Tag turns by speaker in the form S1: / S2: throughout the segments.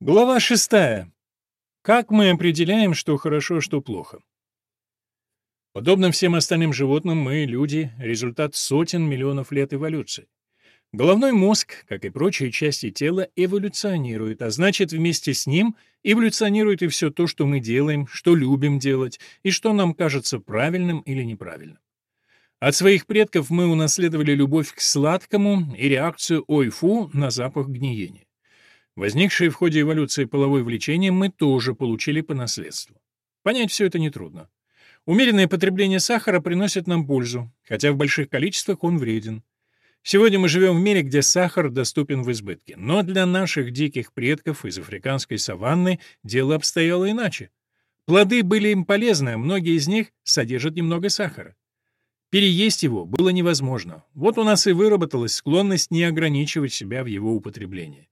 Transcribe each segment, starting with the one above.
S1: Глава шестая. Как мы определяем, что хорошо, что плохо? Подобно всем остальным животным, мы, люди, результат сотен миллионов лет эволюции. Головной мозг, как и прочие части тела, эволюционирует, а значит, вместе с ним эволюционирует и все то, что мы делаем, что любим делать, и что нам кажется правильным или неправильным. От своих предков мы унаследовали любовь к сладкому и реакцию «ой-фу» на запах гниения. Возникшие в ходе эволюции половое влечение мы тоже получили по наследству. Понять все это нетрудно. Умеренное потребление сахара приносит нам пользу, хотя в больших количествах он вреден. Сегодня мы живем в мире, где сахар доступен в избытке, но для наших диких предков из африканской саванны дело обстояло иначе. Плоды были им полезны, а многие из них содержат немного сахара. Переесть его было невозможно. Вот у нас и выработалась склонность не ограничивать себя в его употреблении.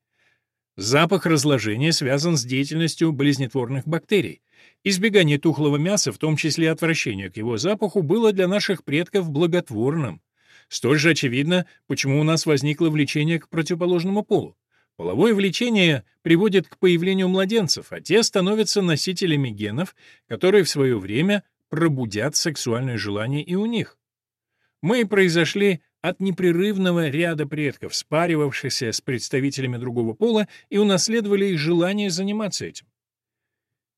S1: Запах разложения связан с деятельностью болезнетворных бактерий. Избегание тухлого мяса, в том числе отвращение к его запаху, было для наших предков благотворным. Столь же очевидно, почему у нас возникло влечение к противоположному полу. Половое влечение приводит к появлению младенцев, а те становятся носителями генов, которые в свое время пробудят сексуальное желание и у них. Мы произошли от непрерывного ряда предков, спаривавшихся с представителями другого пола и унаследовали их желание заниматься этим.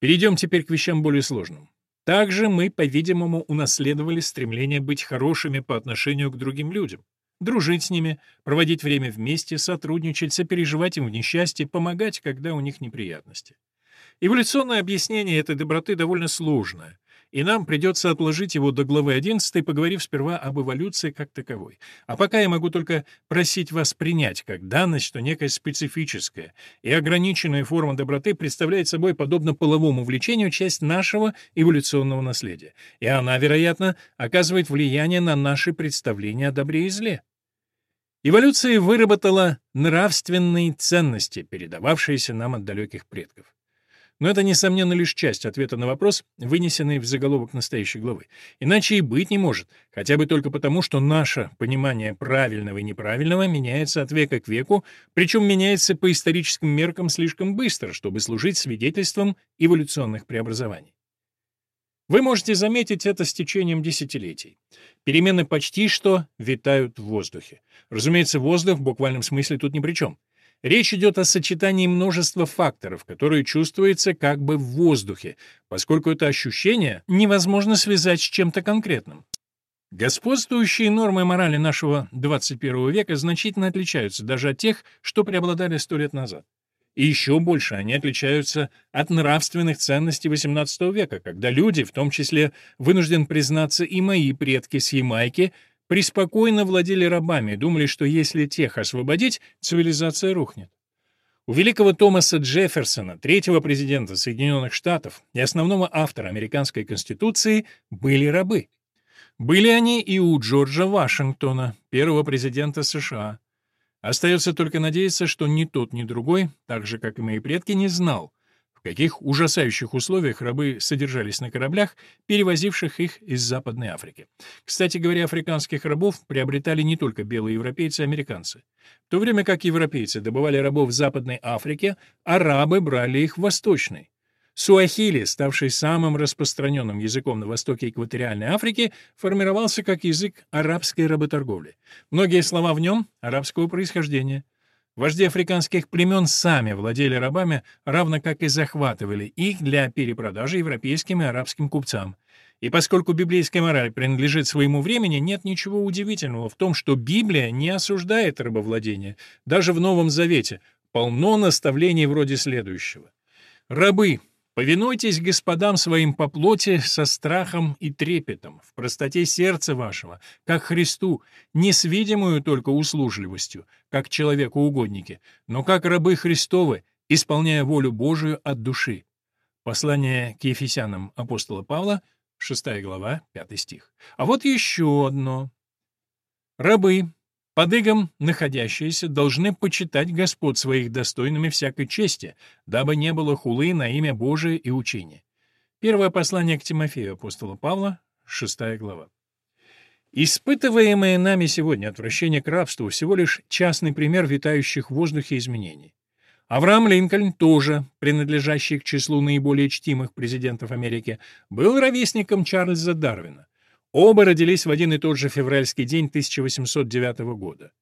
S1: Перейдем теперь к вещам более сложным. Также мы, по-видимому, унаследовали стремление быть хорошими по отношению к другим людям, дружить с ними, проводить время вместе, сотрудничать, сопереживать им в несчастье, помогать, когда у них неприятности. Эволюционное объяснение этой доброты довольно сложное, и нам придется отложить его до главы 11, поговорив сперва об эволюции как таковой. А пока я могу только просить вас принять как данность, что некая специфическая и ограниченная форма доброты представляет собой, подобно половому влечению, часть нашего эволюционного наследия. И она, вероятно, оказывает влияние на наши представления о добре и зле. Эволюция выработала нравственные ценности, передававшиеся нам от далеких предков. Но это, несомненно, лишь часть ответа на вопрос, вынесенный в заголовок настоящей главы. Иначе и быть не может, хотя бы только потому, что наше понимание правильного и неправильного меняется от века к веку, причем меняется по историческим меркам слишком быстро, чтобы служить свидетельством эволюционных преобразований. Вы можете заметить это с течением десятилетий. Перемены почти что витают в воздухе. Разумеется, воздух в буквальном смысле тут ни при чем. Речь идет о сочетании множества факторов, которые чувствуются как бы в воздухе, поскольку это ощущение невозможно связать с чем-то конкретным. Господствующие нормы морали нашего 21 века значительно отличаются даже от тех, что преобладали сто лет назад. И еще больше они отличаются от нравственных ценностей XVIII века, когда люди, в том числе, вынужден признаться и мои предки с Ямайки, преспокойно владели рабами, думали, что если тех освободить, цивилизация рухнет. У великого Томаса Джефферсона, третьего президента Соединенных Штатов и основного автора американской Конституции, были рабы. Были они и у Джорджа Вашингтона, первого президента США. Остается только надеяться, что ни тот, ни другой, так же, как и мои предки, не знал, каких ужасающих условиях рабы содержались на кораблях, перевозивших их из Западной Африки. Кстати говоря, африканских рабов приобретали не только белые европейцы и американцы. В то время как европейцы добывали рабов в Западной Африке, арабы брали их в Восточной. Суахили, ставший самым распространенным языком на востоке экваториальной Африки, формировался как язык арабской работорговли. Многие слова в нем арабского происхождения — Вожди африканских племен сами владели рабами, равно как и захватывали их для перепродажи европейским и арабским купцам. И поскольку библейская мораль принадлежит своему времени, нет ничего удивительного в том, что Библия не осуждает рабовладение. Даже в Новом Завете полно наставлений вроде следующего. «Рабы, Повинуйтесь господам своим по плоти со страхом и трепетом, в простоте сердца вашего, как Христу, не с видимую только услужливостью, как человеку-угодники, но как рабы Христовы, исполняя волю Божию от души. Послание к Ефесянам апостола Павла, 6 глава, 5 стих. А вот еще одно. Рабы, под игом находящиеся должны почитать Господ своих достойными всякой чести, дабы не было хулы на имя Божие и учения. Первое послание к Тимофею апостола Павла, 6 глава. Испытываемое нами сегодня отвращение к рабству всего лишь частный пример витающих в воздухе изменений. Авраам Линкольн, тоже принадлежащий к числу наиболее чтимых президентов Америки, был ровесником Чарльза Дарвина. Оба родились в один и тот же февральский день 1809 года.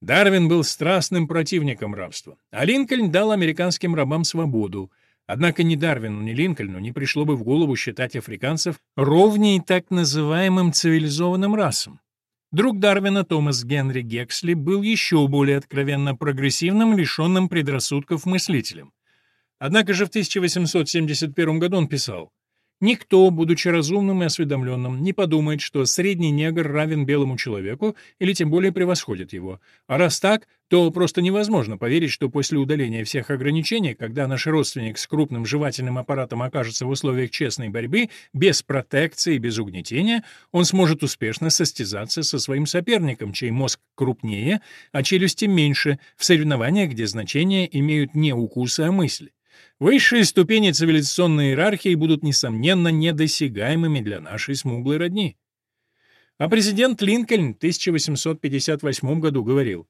S1: Дарвин был страстным противником рабства, а Линкольн дал американским рабам свободу. Однако ни Дарвину, ни Линкольну не пришло бы в голову считать африканцев ровней так называемым цивилизованным расам. Друг Дарвина Томас Генри Гексли был еще более откровенно прогрессивным, лишенным предрассудков мыслителем. Однако же в 1871 году он писал Никто, будучи разумным и осведомленным, не подумает, что средний негр равен белому человеку или тем более превосходит его. А раз так, то просто невозможно поверить, что после удаления всех ограничений, когда наш родственник с крупным жевательным аппаратом окажется в условиях честной борьбы, без протекции и без угнетения, он сможет успешно состязаться со своим соперником, чей мозг крупнее, а челюсти меньше, в соревнованиях, где значение имеют не укусы, а мысли. Высшие ступени цивилизационной иерархии будут, несомненно, недосягаемыми для нашей смуглой родни. А президент Линкольн в 1858 году говорил,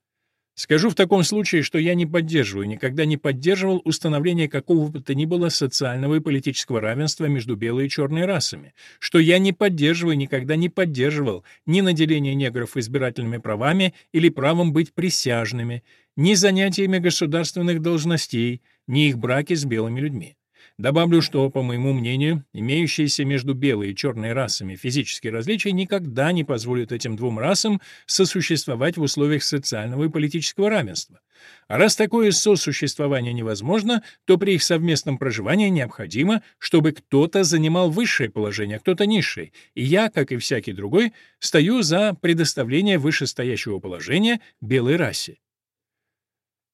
S1: «Скажу в таком случае, что я не поддерживаю, никогда не поддерживал установление какого бы то ни было социального и политического равенства между белой и черной расами, что я не поддерживаю, никогда не поддерживал ни наделение негров избирательными правами или правом быть присяжными, ни занятиями государственных должностей, ни их браки с белыми людьми. Добавлю, что, по моему мнению, имеющиеся между белой и черной расами физические различия никогда не позволят этим двум расам сосуществовать в условиях социального и политического равенства. А раз такое сосуществование невозможно, то при их совместном проживании необходимо, чтобы кто-то занимал высшее положение, а кто-то низшее, и я, как и всякий другой, стою за предоставление вышестоящего положения белой расе.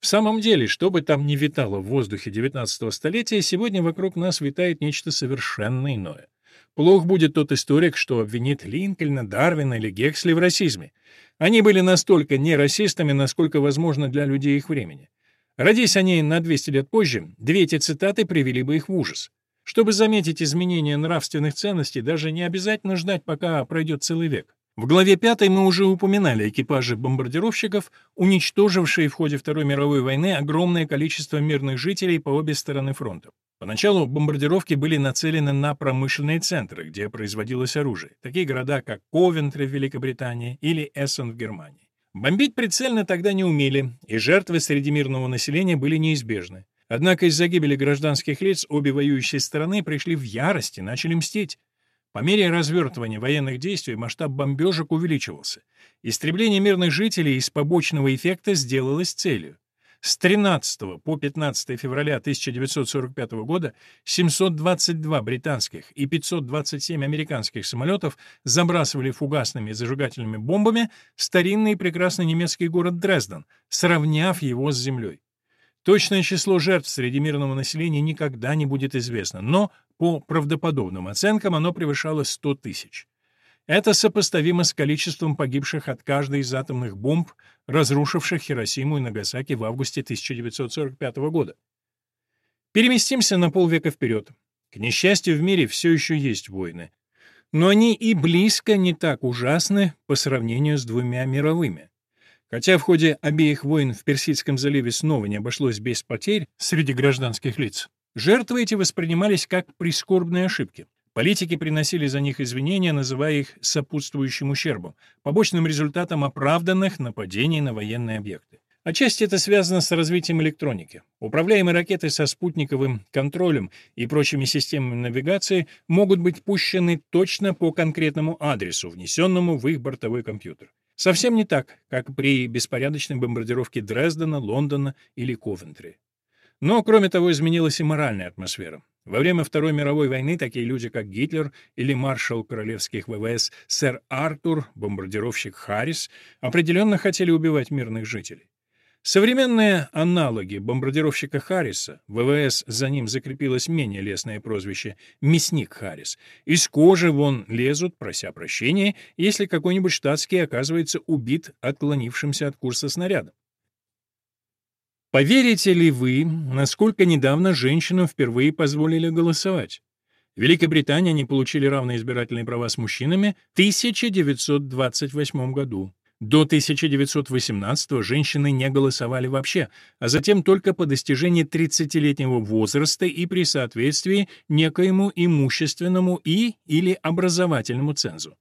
S1: В самом деле, что бы там ни витало в воздухе XIX столетия, сегодня вокруг нас витает нечто совершенно иное. Плох будет тот историк, что обвинит Линкольна, Дарвина или Гексли в расизме. Они были настолько не расистами, насколько возможно для людей их времени. Родись они на 200 лет позже, две эти цитаты привели бы их в ужас. Чтобы заметить изменения нравственных ценностей, даже не обязательно ждать, пока пройдет целый век. В главе 5 мы уже упоминали экипажи бомбардировщиков, уничтожившие в ходе Второй мировой войны огромное количество мирных жителей по обе стороны фронта. Поначалу бомбардировки были нацелены на промышленные центры, где производилось оружие, такие города, как Ковентри в Великобритании или Эссен в Германии. Бомбить прицельно тогда не умели, и жертвы среди мирного населения были неизбежны. Однако из-за гибели гражданских лиц обе воюющие стороны пришли в ярость и начали мстить. По мере развертывания военных действий масштаб бомбежек увеличивался. Истребление мирных жителей из побочного эффекта сделалось целью. С 13 по 15 февраля 1945 года 722 британских и 527 американских самолетов забрасывали фугасными и зажигательными бомбами старинный и прекрасный немецкий город Дрезден, сравняв его с землей. Точное число жертв среди мирного населения никогда не будет известно, но по правдоподобным оценкам оно превышало 100 тысяч. Это сопоставимо с количеством погибших от каждой из атомных бомб, разрушивших Хиросиму и Нагасаки в августе 1945 года. Переместимся на полвека вперед. К несчастью, в мире все еще есть войны. Но они и близко не так ужасны по сравнению с двумя мировыми. Хотя в ходе обеих войн в Персидском заливе снова не обошлось без потерь среди гражданских лиц, Жертвы эти воспринимались как прискорбные ошибки. Политики приносили за них извинения, называя их сопутствующим ущербом, побочным результатом оправданных нападений на военные объекты. Отчасти это связано с развитием электроники. Управляемые ракеты со спутниковым контролем и прочими системами навигации могут быть пущены точно по конкретному адресу, внесенному в их бортовой компьютер. Совсем не так, как при беспорядочной бомбардировке Дрездена, Лондона или Ковентри. Но, кроме того, изменилась и моральная атмосфера. Во время Второй мировой войны такие люди, как Гитлер или маршал королевских ВВС сэр Артур, бомбардировщик Харрис, определенно хотели убивать мирных жителей. Современные аналоги бомбардировщика Харриса, ВВС за ним закрепилось менее лестное прозвище «Мясник Харрис», из кожи вон лезут, прося прощения, если какой-нибудь штатский оказывается убит отклонившимся от курса снарядом. Поверите ли вы, насколько недавно женщинам впервые позволили голосовать? В Великобритании они получили равные избирательные права с мужчинами в 1928 году. До 1918 женщины не голосовали вообще, а затем только по достижении 30-летнего возраста и при соответствии некоему имущественному и или образовательному цензу.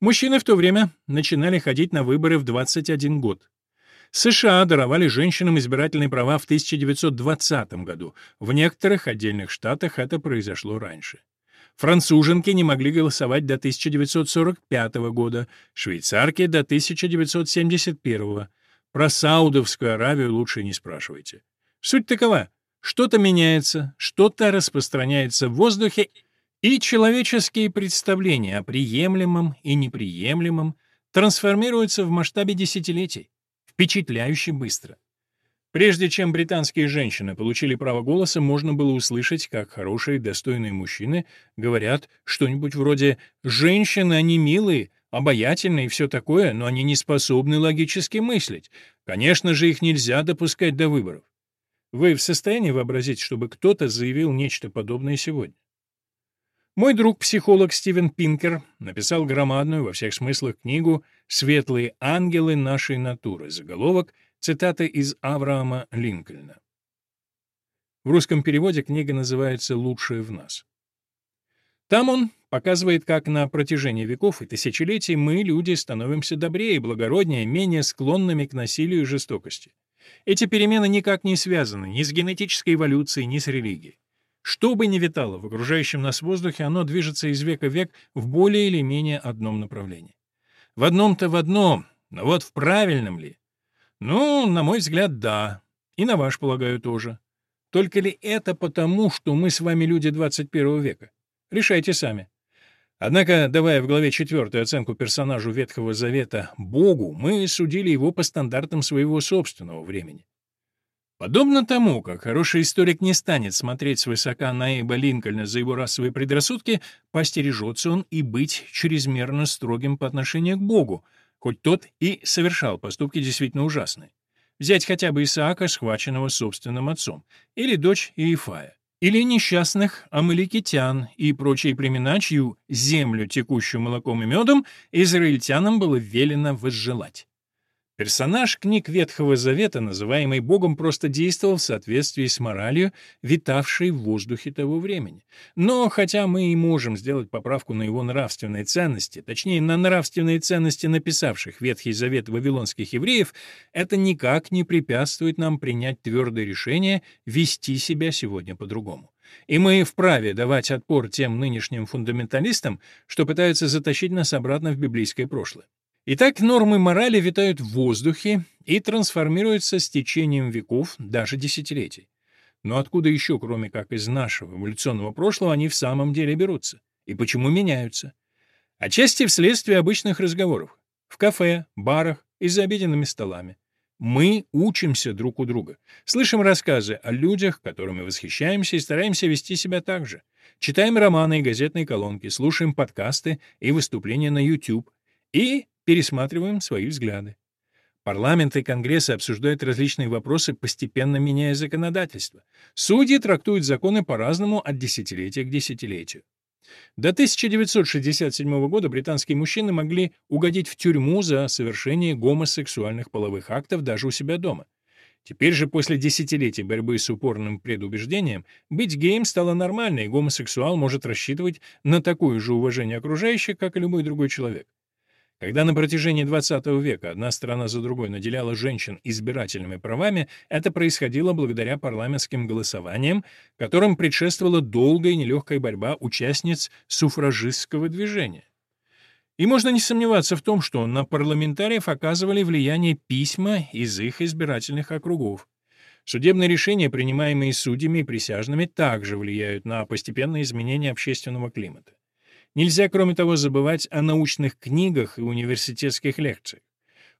S1: Мужчины в то время начинали ходить на выборы в 21 год. США даровали женщинам избирательные права в 1920 году. В некоторых отдельных штатах это произошло раньше. Француженки не могли голосовать до 1945 года, швейцарки — до 1971. Про Саудовскую Аравию лучше не спрашивайте. Суть такова. Что-то меняется, что-то распространяется в воздухе, и человеческие представления о приемлемом и неприемлемом трансформируются в масштабе десятилетий, впечатляюще быстро. Прежде чем британские женщины получили право голоса, можно было услышать, как хорошие, достойные мужчины говорят что-нибудь вроде «женщины, они милые», обаятельные и все такое, но они не способны логически мыслить. Конечно же, их нельзя допускать до выборов. Вы в состоянии вообразить, чтобы кто-то заявил нечто подобное сегодня? Мой друг-психолог Стивен Пинкер написал громадную во всех смыслах книгу «Светлые ангелы нашей натуры», заголовок — Цитата из Авраама Линкольна. В русском переводе книга называется «Лучшее в нас». Там он показывает, как на протяжении веков и тысячелетий мы, люди, становимся добрее, благороднее, менее склонными к насилию и жестокости. Эти перемены никак не связаны ни с генетической эволюцией, ни с религией. Что бы ни витало в окружающем нас воздухе, оно движется из века в век в более или менее одном направлении. В одном-то в одном, но вот в правильном ли? Ну, на мой взгляд, да. И на ваш, полагаю, тоже. Только ли это потому, что мы с вами люди 21 века? Решайте сами. Однако, давая в главе четвертой оценку персонажу Ветхого Завета Богу, мы судили его по стандартам своего собственного времени. Подобно тому, как хороший историк не станет смотреть свысока на Эйба Линкольна за его расовые предрассудки, постережется он и быть чрезмерно строгим по отношению к Богу, хоть тот и совершал поступки действительно ужасные. Взять хотя бы Исаака, схваченного собственным отцом, или дочь Иефая, или несчастных амаликитян и прочие племена, чью землю, текущую молоком и медом, израильтянам было велено возжелать. Персонаж книг Ветхого Завета, называемый Богом, просто действовал в соответствии с моралью, витавшей в воздухе того времени. Но хотя мы и можем сделать поправку на его нравственные ценности, точнее, на нравственные ценности написавших Ветхий Завет вавилонских евреев, это никак не препятствует нам принять твердое решение вести себя сегодня по-другому. И мы вправе давать отпор тем нынешним фундаменталистам, что пытаются затащить нас обратно в библейское прошлое. Итак, нормы морали витают в воздухе и трансформируются с течением веков, даже десятилетий. Но откуда еще, кроме как из нашего эволюционного прошлого, они в самом деле берутся? И почему меняются? Отчасти вследствие обычных разговоров. В кафе, барах и за обеденными столами. Мы учимся друг у друга. Слышим рассказы о людях, которыми восхищаемся и стараемся вести себя так же. Читаем романы и газетные колонки, слушаем подкасты и выступления на YouTube. И пересматриваем свои взгляды. Парламент и Конгресс обсуждают различные вопросы, постепенно меняя законодательство. Судьи трактуют законы по-разному от десятилетия к десятилетию. До 1967 года британские мужчины могли угодить в тюрьму за совершение гомосексуальных половых актов даже у себя дома. Теперь же, после десятилетий борьбы с упорным предубеждением, быть геем стало нормально, и гомосексуал может рассчитывать на такое же уважение окружающих, как и любой другой человек. Когда на протяжении XX века одна страна за другой наделяла женщин избирательными правами, это происходило благодаря парламентским голосованиям, которым предшествовала долгая и нелегкая борьба участниц суфражистского движения. И можно не сомневаться в том, что на парламентариев оказывали влияние письма из их избирательных округов. Судебные решения, принимаемые судьями и присяжными, также влияют на постепенное изменение общественного климата. Нельзя, кроме того, забывать о научных книгах и университетских лекциях.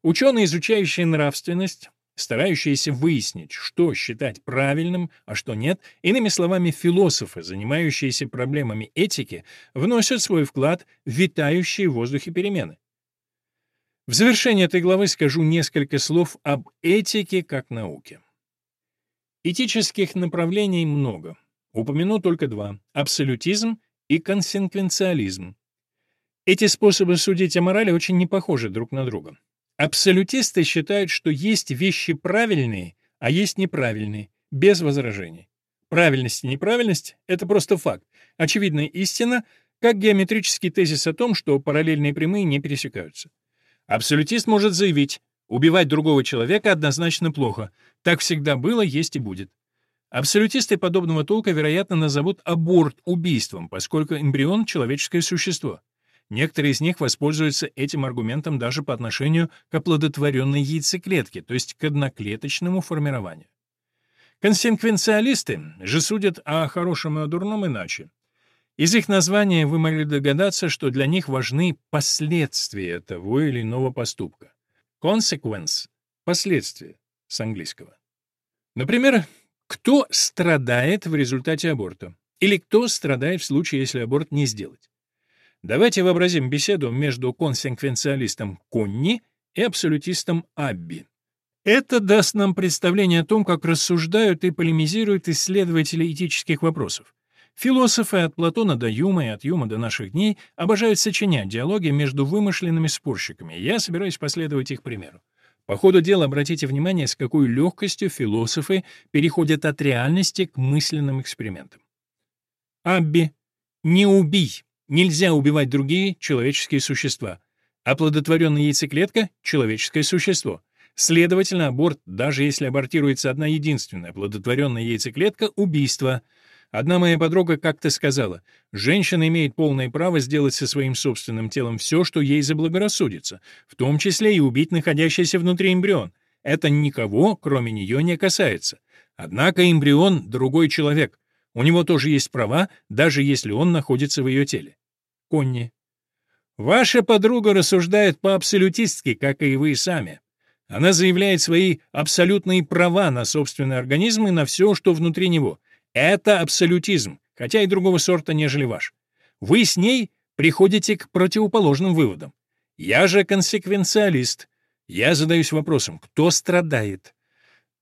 S1: Ученые, изучающие нравственность, старающиеся выяснить, что считать правильным, а что нет, иными словами, философы, занимающиеся проблемами этики, вносят свой вклад в витающие в воздухе перемены. В завершение этой главы скажу несколько слов об этике как науке. Этических направлений много. Упомяну только два — абсолютизм и консеквенциализм. Эти способы судить о морали очень не похожи друг на друга. Абсолютисты считают, что есть вещи правильные, а есть неправильные, без возражений. Правильность и неправильность — это просто факт, очевидная истина, как геометрический тезис о том, что параллельные прямые не пересекаются. Абсолютист может заявить, убивать другого человека однозначно плохо, так всегда было, есть и будет. Абсолютисты подобного толка, вероятно, назовут аборт убийством, поскольку эмбрион — человеческое существо. Некоторые из них воспользуются этим аргументом даже по отношению к оплодотворенной яйцеклетке, то есть к одноклеточному формированию. Консеквенциалисты же судят о хорошем и о дурном иначе. Из их названия вы могли догадаться, что для них важны последствия того или иного поступка. Consequence — последствия с английского. Например, кто страдает в результате аборта? Или кто страдает в случае, если аборт не сделать? Давайте вообразим беседу между консеквенциалистом Конни и абсолютистом Абби. Это даст нам представление о том, как рассуждают и полемизируют исследователи этических вопросов. Философы от Платона до Юма и от Юма до наших дней обожают сочинять диалоги между вымышленными спорщиками. Я собираюсь последовать их примеру. По ходу дела обратите внимание, с какой легкостью философы переходят от реальности к мысленным экспериментам. Абби. Не убий. Нельзя убивать другие человеческие существа. Оплодотворенная яйцеклетка — человеческое существо. Следовательно, аборт, даже если абортируется одна единственная оплодотворенная яйцеклетка — убийство — Одна моя подруга как-то сказала, женщина имеет полное право сделать со своим собственным телом все, что ей заблагорассудится, в том числе и убить находящийся внутри эмбрион. Это никого, кроме нее, не касается. Однако эмбрион — другой человек. У него тоже есть права, даже если он находится в ее теле. Конни. Ваша подруга рассуждает по-абсолютистски, как и вы сами. Она заявляет свои абсолютные права на собственный организм и на все, что внутри него — это абсолютизм, хотя и другого сорта, нежели ваш. Вы с ней приходите к противоположным выводам. Я же консеквенциалист. Я задаюсь вопросом, кто страдает?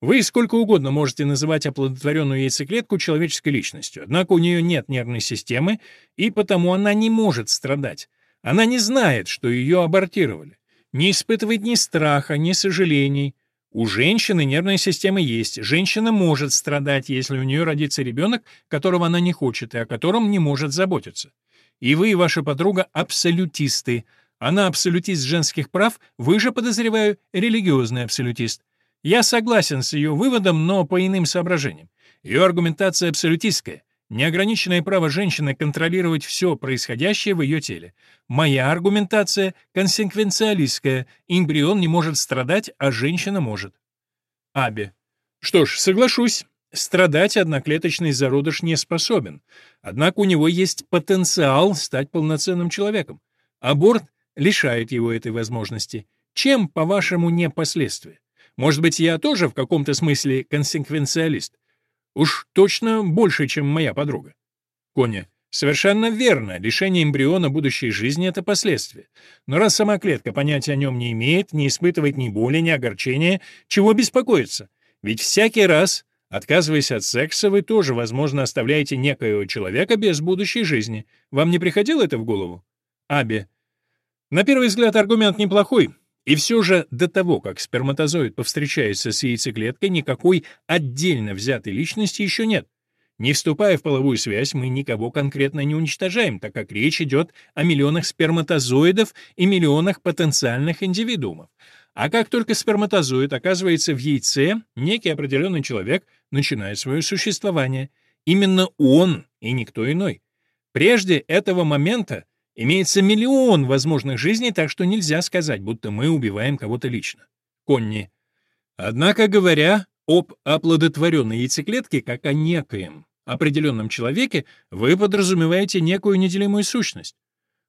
S1: Вы сколько угодно можете называть оплодотворенную яйцеклетку человеческой личностью, однако у нее нет нервной системы, и потому она не может страдать. Она не знает, что ее абортировали, не испытывает ни страха, ни сожалений, у женщины нервная система есть. Женщина может страдать, если у нее родится ребенок, которого она не хочет и о котором не может заботиться. И вы и ваша подруга абсолютисты. Она абсолютист женских прав, вы же, подозреваю, религиозный абсолютист. Я согласен с ее выводом, но по иным соображениям. Ее аргументация абсолютистская. Неограниченное право женщины контролировать все происходящее в ее теле. Моя аргументация консеквенциалистская. Эмбрион не может страдать, а женщина может. Аби. Что ж, соглашусь. Страдать одноклеточный зародыш не способен. Однако у него есть потенциал стать полноценным человеком. Аборт лишает его этой возможности. Чем, по-вашему, не последствия? Может быть, я тоже в каком-то смысле консеквенциалист? Уж точно больше, чем моя подруга. Коня. Совершенно верно, лишение эмбриона будущей жизни — это последствие. Но раз сама клетка понятия о нем не имеет, не испытывает ни боли, ни огорчения, чего беспокоиться? Ведь всякий раз, отказываясь от секса, вы тоже, возможно, оставляете некоего человека без будущей жизни. Вам не приходило это в голову? Аби. На первый взгляд аргумент неплохой, и все же до того, как сперматозоид повстречается с яйцеклеткой, никакой отдельно взятой личности еще нет. Не вступая в половую связь, мы никого конкретно не уничтожаем, так как речь идет о миллионах сперматозоидов и миллионах потенциальных индивидуумов. А как только сперматозоид оказывается в яйце, некий определенный человек начинает свое существование. Именно он и никто иной. Прежде этого момента Имеется миллион возможных жизней, так что нельзя сказать, будто мы убиваем кого-то лично. Конни. Однако, говоря об оплодотворенной яйцеклетке как о некоем определенном человеке, вы подразумеваете некую неделимую сущность.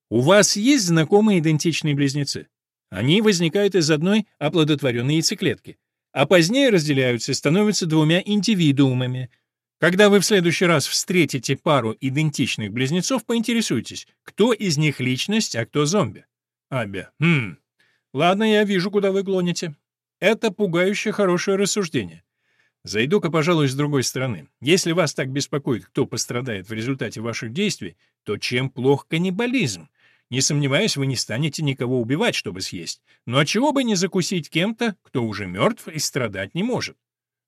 S1: У вас есть знакомые идентичные близнецы? Они возникают из одной оплодотворенной яйцеклетки, а позднее разделяются и становятся двумя индивидуумами — когда вы в следующий раз встретите пару идентичных близнецов, поинтересуйтесь, кто из них личность, а кто зомби. Абби. Хм. Ладно, я вижу, куда вы клоните. Это пугающе хорошее рассуждение. Зайду-ка, пожалуй, с другой стороны. Если вас так беспокоит, кто пострадает в результате ваших действий, то чем плох каннибализм? Не сомневаюсь, вы не станете никого убивать, чтобы съесть. Но чего бы не закусить кем-то, кто уже мертв и страдать не может?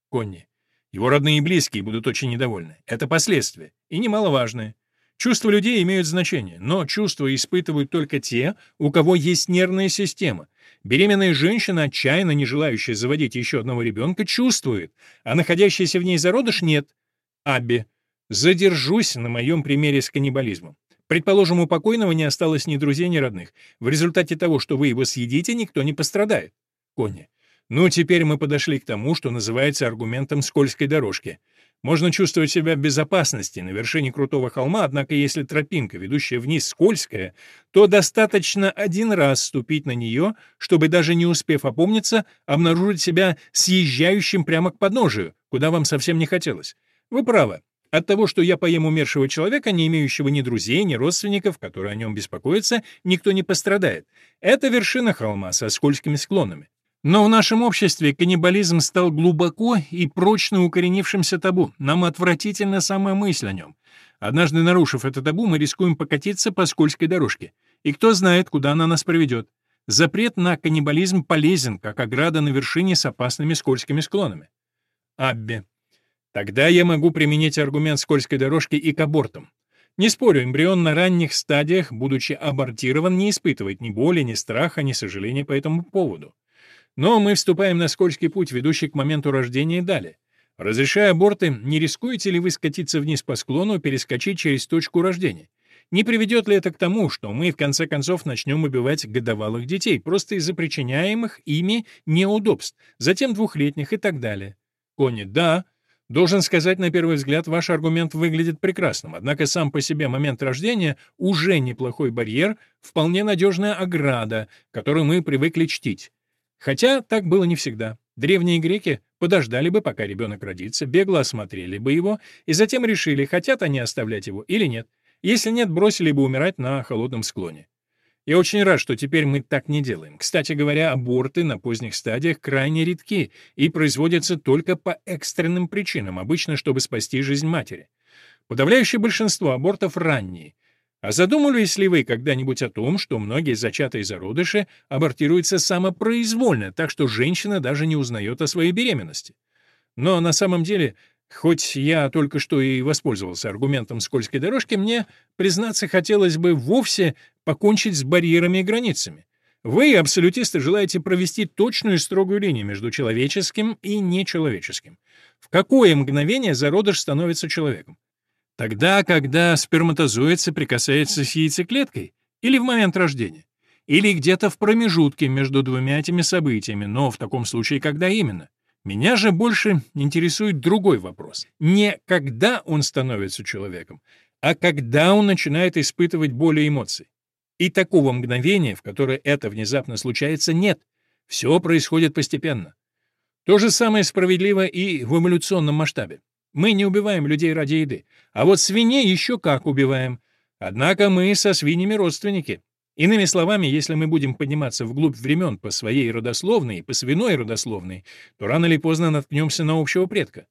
S1: Конни. Его родные и близкие будут очень недовольны. Это последствия, и немаловажные. Чувства людей имеют значение, но чувства испытывают только те, у кого есть нервная система. Беременная женщина, отчаянно не желающая заводить еще одного ребенка, чувствует, а находящийся в ней зародыш нет. Абби. Задержусь на моем примере с каннибализмом. Предположим, у покойного не осталось ни друзей, ни родных. В результате того, что вы его съедите, никто не пострадает. Конни. Ну, теперь мы подошли к тому, что называется аргументом скользкой дорожки. Можно чувствовать себя в безопасности на вершине крутого холма, однако если тропинка, ведущая вниз, скользкая, то достаточно один раз ступить на нее, чтобы даже не успев опомниться, обнаружить себя съезжающим прямо к подножию, куда вам совсем не хотелось. Вы правы. От того, что я поем умершего человека, не имеющего ни друзей, ни родственников, которые о нем беспокоятся, никто не пострадает. Это вершина холма со скользкими склонами. Но в нашем обществе каннибализм стал глубоко и прочно укоренившимся табу. Нам отвратительна самая мысль о нем. Однажды нарушив это табу, мы рискуем покатиться по скользкой дорожке. И кто знает, куда она нас приведет. Запрет на каннибализм полезен, как ограда на вершине с опасными скользкими склонами. Абби. Тогда я могу применить аргумент скользкой дорожки и к абортам. Не спорю, эмбрион на ранних стадиях, будучи абортирован, не испытывает ни боли, ни страха, ни сожаления по этому поводу. Но мы вступаем на скользкий путь, ведущий к моменту рождения и далее. Разрешая аборты, не рискуете ли вы скатиться вниз по склону перескочить через точку рождения? Не приведет ли это к тому, что мы в конце концов начнем убивать годовалых детей, просто из-за причиняемых ими неудобств, затем двухлетних и так далее? Кони, да, Должен сказать, на первый взгляд, ваш аргумент выглядит прекрасным, однако сам по себе момент рождения уже неплохой барьер, вполне надежная ограда, которую мы привыкли чтить. Хотя так было не всегда. Древние греки подождали бы, пока ребенок родится, бегло осмотрели бы его и затем решили, хотят они оставлять его или нет. Если нет, бросили бы умирать на холодном склоне. Я очень рад, что теперь мы так не делаем. Кстати говоря, аборты на поздних стадиях крайне редки и производятся только по экстренным причинам, обычно чтобы спасти жизнь матери. Подавляющее большинство абортов ранние. А задумывались ли вы когда-нибудь о том, что многие зачатые зародыши абортируются самопроизвольно, так что женщина даже не узнает о своей беременности? Но на самом деле Хоть я только что и воспользовался аргументом скользкой дорожки, мне, признаться, хотелось бы вовсе покончить с барьерами и границами. Вы, абсолютисты, желаете провести точную и строгую линию между человеческим и нечеловеческим. В какое мгновение зародыш становится человеком? Тогда, когда сперматозоид соприкасается с яйцеклеткой? Или в момент рождения? Или где-то в промежутке между двумя этими событиями, но в таком случае когда именно? Меня же больше интересует другой вопрос. Не когда он становится человеком, а когда он начинает испытывать боль и эмоции. И такого мгновения, в которое это внезапно случается, нет. Все происходит постепенно. То же самое справедливо и в эволюционном масштабе. Мы не убиваем людей ради еды, а вот свиней еще как убиваем. Однако мы со свиньями родственники. Иными словами, если мы будем подниматься вглубь времен по своей родословной, по свиной родословной, то рано или поздно наткнемся на общего предка.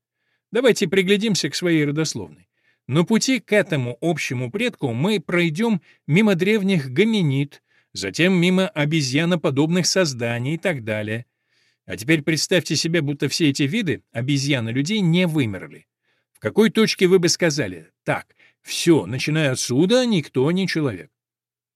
S1: Давайте приглядимся к своей родословной. На пути к этому общему предку мы пройдем мимо древних гоминид, затем мимо обезьяноподобных созданий и так далее. А теперь представьте себе, будто все эти виды обезьяны-людей не вымерли. В какой точке вы бы сказали, так, все, начиная отсюда, никто не человек?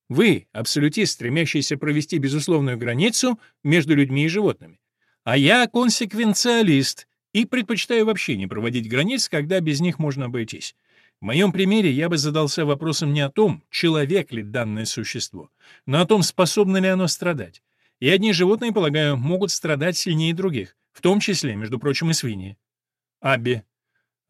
S1: Вы — абсолютист, стремящийся провести безусловную границу между людьми и животными. А я — консеквенциалист и предпочитаю вообще не проводить границ, когда без них можно обойтись. В моем примере я бы задался вопросом не о том, человек ли данное существо, но о том, способно ли оно страдать. И одни животные, полагаю, могут страдать сильнее других, в том числе, между прочим, и свиньи. Абби.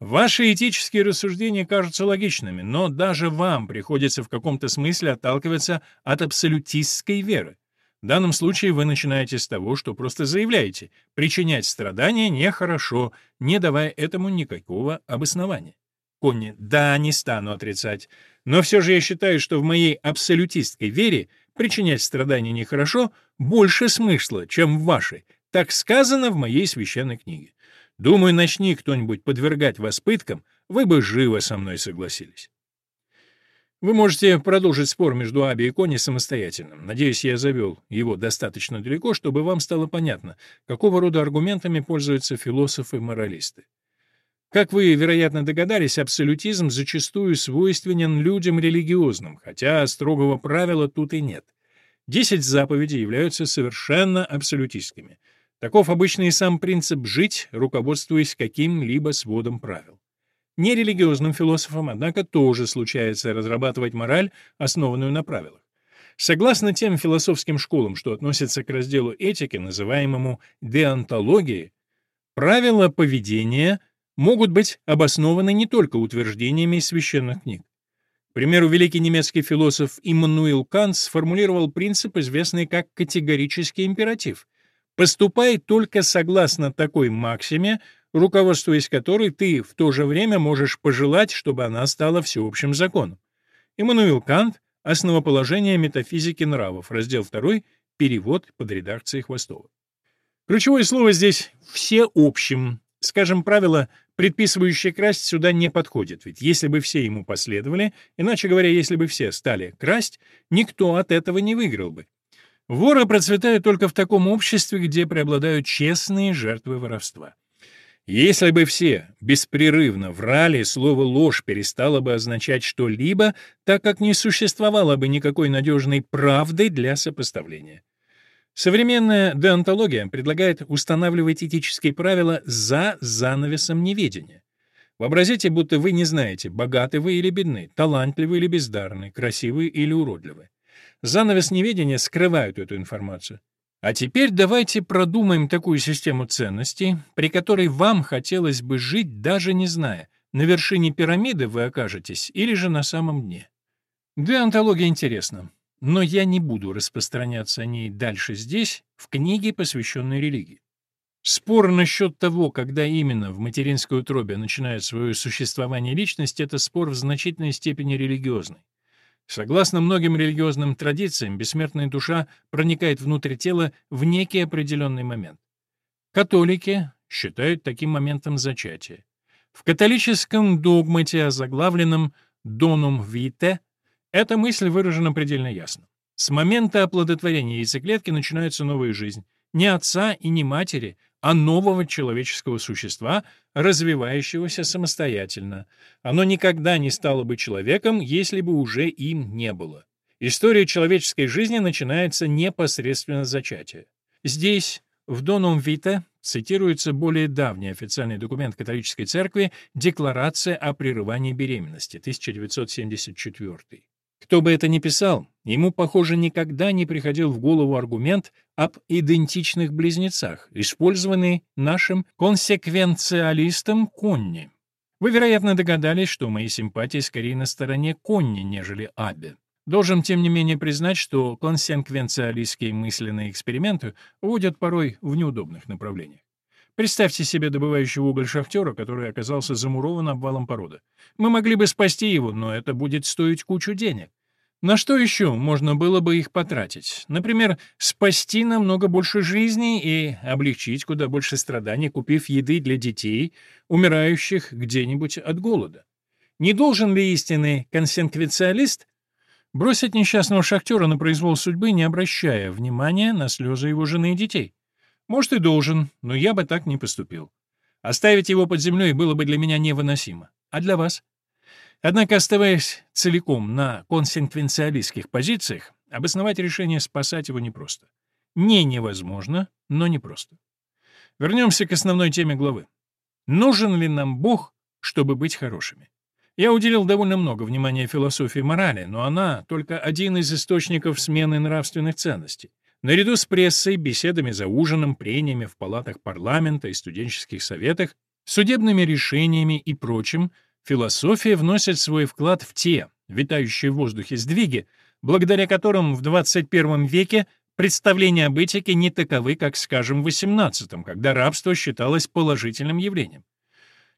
S1: Ваши этические рассуждения кажутся логичными, но даже вам приходится в каком-то смысле отталкиваться от абсолютистской веры. В данном случае вы начинаете с того, что просто заявляете, причинять страдания нехорошо, не давая этому никакого обоснования. Конни, да, не стану отрицать. Но все же я считаю, что в моей абсолютистской вере причинять страдания нехорошо больше смысла, чем в вашей. Так сказано в моей священной книге. Думаю, начни кто-нибудь подвергать вас пыткам, вы бы живо со мной согласились. Вы можете продолжить спор между Аби и Кони самостоятельно. Надеюсь, я завел его достаточно далеко, чтобы вам стало понятно, какого рода аргументами пользуются философы-моралисты. Как вы, вероятно, догадались, абсолютизм зачастую свойственен людям религиозным, хотя строгого правила тут и нет. Десять заповедей являются совершенно абсолютистскими. Таков обычный сам принцип «жить», руководствуясь каким-либо сводом правил. Нерелигиозным философам, однако, тоже случается разрабатывать мораль, основанную на правилах. Согласно тем философским школам, что относятся к разделу этики, называемому деонтологией, правила поведения могут быть обоснованы не только утверждениями из священных книг. К примеру, великий немецкий философ Иммануил Кант сформулировал принцип, известный как категорический императив. «Поступай только согласно такой максиме, руководствуясь которой ты в то же время можешь пожелать, чтобы она стала всеобщим законом. Иммануил Кант «Основоположение метафизики нравов», раздел 2, перевод под редакцией Хвостова. Ключевое слово здесь «всеобщим». Скажем, правило, предписывающее красть, сюда не подходит, ведь если бы все ему последовали, иначе говоря, если бы все стали красть, никто от этого не выиграл бы. Воры процветают только в таком обществе, где преобладают честные жертвы воровства. Если бы все беспрерывно врали, слово «ложь» перестало бы означать что-либо, так как не существовало бы никакой надежной правды для сопоставления. Современная деонтология предлагает устанавливать этические правила за занавесом неведения. Вообразите, будто вы не знаете, богаты вы или бедны, талантливы или бездарны, красивы или уродливы. Занавес неведения скрывает эту информацию. А теперь давайте продумаем такую систему ценностей, при которой вам хотелось бы жить, даже не зная, на вершине пирамиды вы окажетесь или же на самом дне. Деонтология интересна, но я не буду распространяться о ней дальше здесь, в книге, посвященной религии. Спор насчет того, когда именно в материнской утробе начинает свое существование личность, это спор в значительной степени религиозный. Согласно многим религиозным традициям, бессмертная душа проникает внутрь тела в некий определенный момент. Католики считают таким моментом зачатие. В католическом догмате, озаглавленном «Донум вите», эта мысль выражена предельно ясно. С момента оплодотворения яйцеклетки начинается новая жизнь. Ни отца и ни матери, а нового человеческого существа, развивающегося самостоятельно. Оно никогда не стало бы человеком, если бы уже им не было. История человеческой жизни начинается непосредственно с зачатия. Здесь, в Донум Вите, цитируется более давний официальный документ католической церкви «Декларация о прерывании беременности» 1974. Кто бы это ни писал, ему, похоже, никогда не приходил в голову аргумент об идентичных близнецах, использованный нашим консеквенциалистом Конни. Вы, вероятно, догадались, что мои симпатии скорее на стороне Конни, нежели Абе. Должен, тем не менее, признать, что консеквенциалистские мысленные эксперименты уводят порой в неудобных направлениях. Представьте себе добывающего уголь шахтера, который оказался замурован обвалом породы. Мы могли бы спасти его, но это будет стоить кучу денег. На что еще можно было бы их потратить? Например, спасти намного больше жизней и облегчить куда больше страданий, купив еды для детей, умирающих где-нибудь от голода. Не должен ли истинный консенквенциалист бросить несчастного шахтера на произвол судьбы, не обращая внимания на слезы его жены и детей? Может, и должен, но я бы так не поступил. Оставить его под землей было бы для меня невыносимо. А для вас? Однако, оставаясь целиком на консеквенциалистских позициях, обосновать решение спасать его непросто. Не невозможно, но непросто. Вернемся к основной теме главы. Нужен ли нам Бог, чтобы быть хорошими? Я уделил довольно много внимания философии морали, но она только один из источников смены нравственных ценностей. Наряду с прессой, беседами за ужином, прениями в палатах парламента и студенческих советах, судебными решениями и прочим, философия вносит свой вклад в те, витающие в воздухе сдвиги, благодаря которым в 21 веке представления об этике не таковы, как, скажем, в XVIII, когда рабство считалось положительным явлением.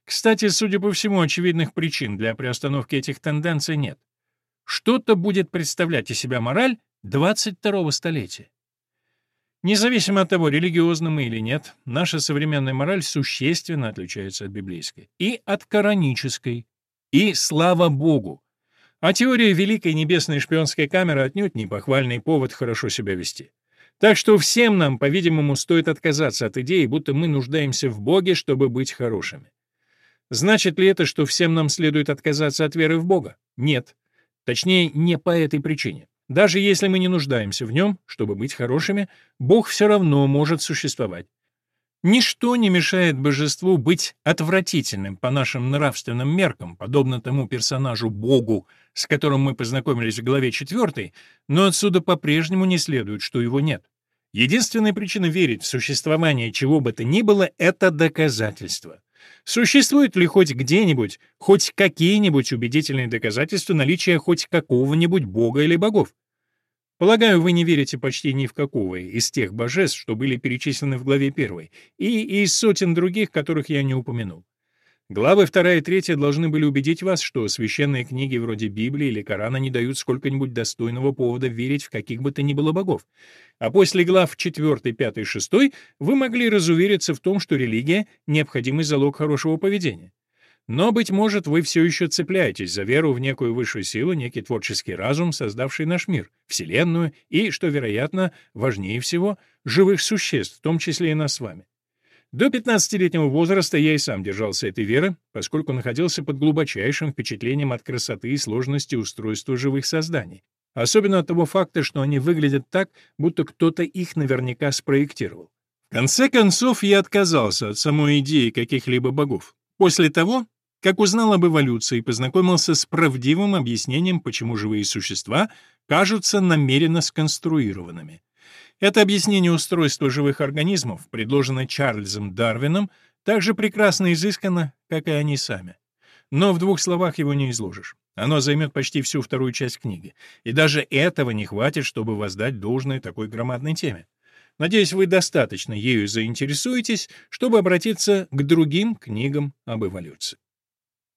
S1: Кстати, судя по всему, очевидных причин для приостановки этих тенденций нет. Что-то будет представлять из себя мораль 22-го столетия. Независимо от того, религиозны мы или нет, наша современная мораль существенно отличается от библейской и от коранической. И слава Богу! А теория Великой Небесной Шпионской камеры отнюдь не похвальный повод хорошо себя вести. Так что всем нам, по-видимому, стоит отказаться от идеи, будто мы нуждаемся в Боге, чтобы быть хорошими. Значит ли это, что всем нам следует отказаться от веры в Бога? Нет. Точнее, не по этой причине. Даже если мы не нуждаемся в нем, чтобы быть хорошими, Бог все равно может существовать. Ничто не мешает божеству быть отвратительным по нашим нравственным меркам, подобно тому персонажу Богу, с которым мы познакомились в главе 4, но отсюда по-прежнему не следует, что его нет. Единственная причина верить в существование чего бы то ни было — это доказательство. Существует ли хоть где-нибудь, хоть какие-нибудь убедительные доказательства наличия хоть какого-нибудь бога или богов? Полагаю, вы не верите почти ни в какого из тех божеств, что были перечислены в главе 1, и из сотен других, которых я не упомянул. Главы 2 и 3 должны были убедить вас, что священные книги вроде Библии или Корана не дают сколько-нибудь достойного повода верить в каких бы то ни было богов. А после глав 4, 5 и 6 вы могли разувериться в том, что религия — необходимый залог хорошего поведения. Но, быть может, вы все еще цепляетесь за веру в некую высшую силу, некий творческий разум, создавший наш мир, Вселенную и, что, вероятно, важнее всего, живых существ, в том числе и нас с вами. До 15-летнего возраста я и сам держался этой веры, поскольку находился под глубочайшим впечатлением от красоты и сложности устройства живых созданий. Особенно от того факта, что они выглядят так, будто кто-то их наверняка спроектировал. В конце концов, я отказался от самой идеи каких-либо богов. После того, как узнал об эволюции познакомился с правдивым объяснением, почему живые существа кажутся намеренно сконструированными. Это объяснение устройства живых организмов, предложенное Чарльзом Дарвином, так же прекрасно изыскано, как и они сами. Но в двух словах его не изложишь. Оно займет почти всю вторую часть книги. И даже этого не хватит, чтобы воздать должное такой громадной теме. Надеюсь, вы достаточно ею заинтересуетесь, чтобы обратиться к другим книгам об эволюции.